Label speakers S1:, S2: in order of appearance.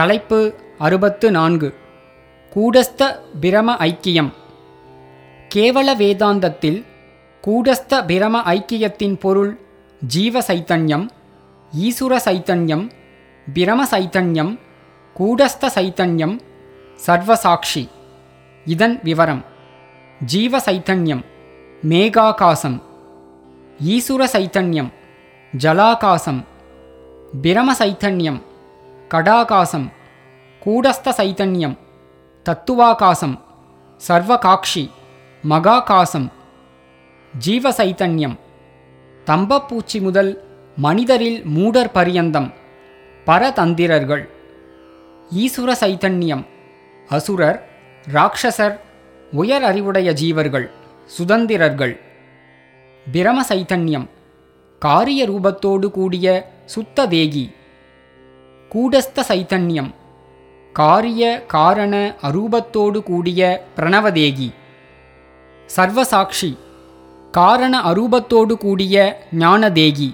S1: தலைப்பு அறுபத்து நான்கு கூடஸ்த பிரம ஐக்கியம். கேவல வேதாந்தத்தில் கூடஸ்த பிரம ஐக்கியத்தின் பொருள் ஜீவ சைத்தன்யம் ஈசுர சைத்தன்யம் பிரம சைத்தன்யம் கூடஸ்த சைத்தன்யம் சர்வசாட்சி. இதன் விவரம். ஜீவ சைத்தன்யம் மேகாகாசம். ஈசுர சைத்தன்யம் ஜலாகாசம். பிரம சைத்தன்யம் கடாகாசம் கூடஸ்தசைத்தன்யம் தத்துவாகாசம் சர்வகாக்ஷி மகாகாசம் ஜீவசைத்தன்யம் தம்பப்பூச்சி முதல் மனிதரில் மூடர் பரியந்தம் பரதந்திரர்கள் ஈசுர சைத்தன்யம் அசுரர் ராட்சசர் உயர் அறிவுடைய ஜீவர்கள் சுதந்திரர்கள். பிரம சைத்தன்யம் காரிய ரூபத்தோடு கூடிய சுத்த தேகி கூடஸ்த சைத்தன்யம் காரிய காரண அரூபத்தோடு கூடிய பிரணவதேகி. சர்வசாட்சி காரண அரூபத்தோடு கூடிய ஞானதேகி.